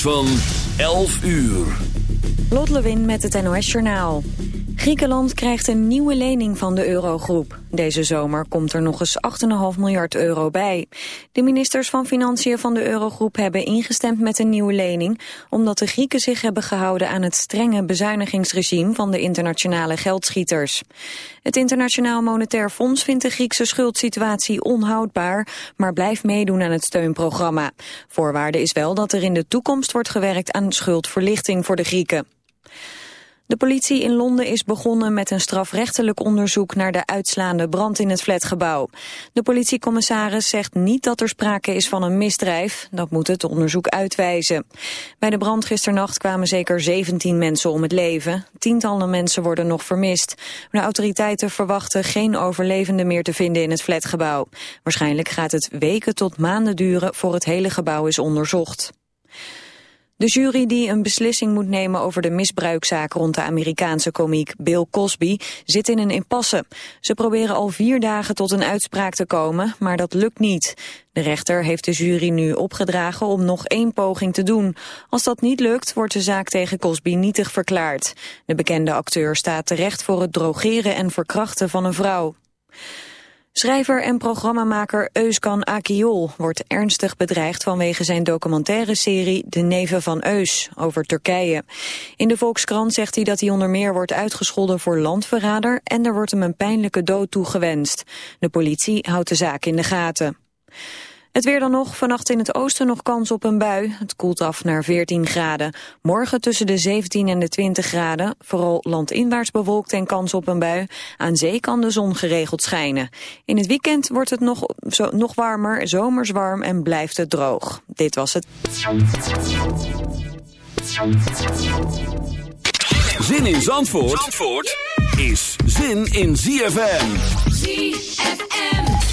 Van 11 uur. Lot Lewin met het NOS Journaal. Griekenland krijgt een nieuwe lening van de Eurogroep. Deze zomer komt er nog eens 8,5 miljard euro bij. De ministers van Financiën van de Eurogroep hebben ingestemd met een nieuwe lening... omdat de Grieken zich hebben gehouden aan het strenge bezuinigingsregime van de internationale geldschieters. Het Internationaal Monetair Fonds vindt de Griekse schuldsituatie onhoudbaar... maar blijft meedoen aan het steunprogramma. Voorwaarde is wel dat er in de toekomst wordt gewerkt aan schuldverlichting voor de Grieken. De politie in Londen is begonnen met een strafrechtelijk onderzoek naar de uitslaande brand in het flatgebouw. De politiecommissaris zegt niet dat er sprake is van een misdrijf. Dat moet het onderzoek uitwijzen. Bij de brand gisternacht kwamen zeker 17 mensen om het leven. Tientallen mensen worden nog vermist. De autoriteiten verwachten geen overlevenden meer te vinden in het flatgebouw. Waarschijnlijk gaat het weken tot maanden duren voor het hele gebouw is onderzocht. De jury die een beslissing moet nemen over de misbruikzaak rond de Amerikaanse komiek Bill Cosby zit in een impasse. Ze proberen al vier dagen tot een uitspraak te komen, maar dat lukt niet. De rechter heeft de jury nu opgedragen om nog één poging te doen. Als dat niet lukt, wordt de zaak tegen Cosby nietig verklaard. De bekende acteur staat terecht voor het drogeren en verkrachten van een vrouw. Schrijver en programmamaker Euskan Akiol wordt ernstig bedreigd vanwege zijn documentaire serie De Neven van Eus over Turkije. In de Volkskrant zegt hij dat hij onder meer wordt uitgescholden voor landverrader en er wordt hem een pijnlijke dood toegewenst. De politie houdt de zaak in de gaten. Het weer dan nog. Vannacht in het oosten nog kans op een bui. Het koelt af naar 14 graden. Morgen tussen de 17 en de 20 graden. Vooral landinwaarts bewolkt en kans op een bui. Aan zee kan de zon geregeld schijnen. In het weekend wordt het nog, zo, nog warmer, zomers warm en blijft het droog. Dit was het. Zin in Zandvoort, Zandvoort is zin in ZFM. ZFM.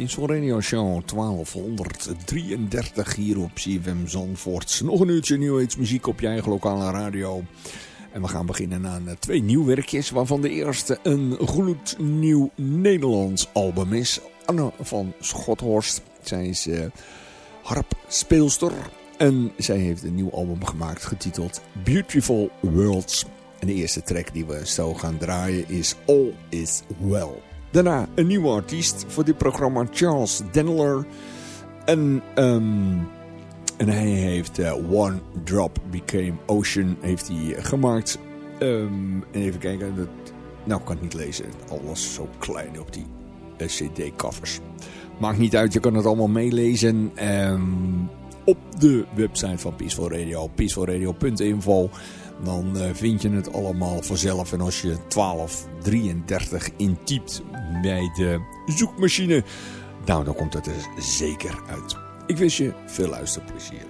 Peaceful Radio Show 1233 hier op CFM Zandvoort. Nog een uurtje nieuwheidsmuziek op je eigen lokale radio. En we gaan beginnen aan eh, twee nieuwwerkjes, waarvan de eerste een gloednieuw Nederlands album is. Anne van Schothorst. Zij is uh, harpspeelster en zij heeft een nieuw album gemaakt getiteld Beautiful Worlds. En de eerste track die we zo gaan draaien is All Is Well. Daarna een nieuwe artiest voor dit programma, Charles Denler. En, um, en hij heeft uh, One Drop Became Ocean heeft hij gemaakt. En even kijken, dat, nou kan het niet lezen. Alles zo klein op die uh, cd-covers. Maakt niet uit, je kan het allemaal meelezen. Um, op de website van Peaceful Radio, peacefulradio.info dan uh, vind je het allemaal vanzelf. En als je 1233 intypt bij de zoekmachine, nou dan komt het er zeker uit. Ik wens je veel luisterplezier.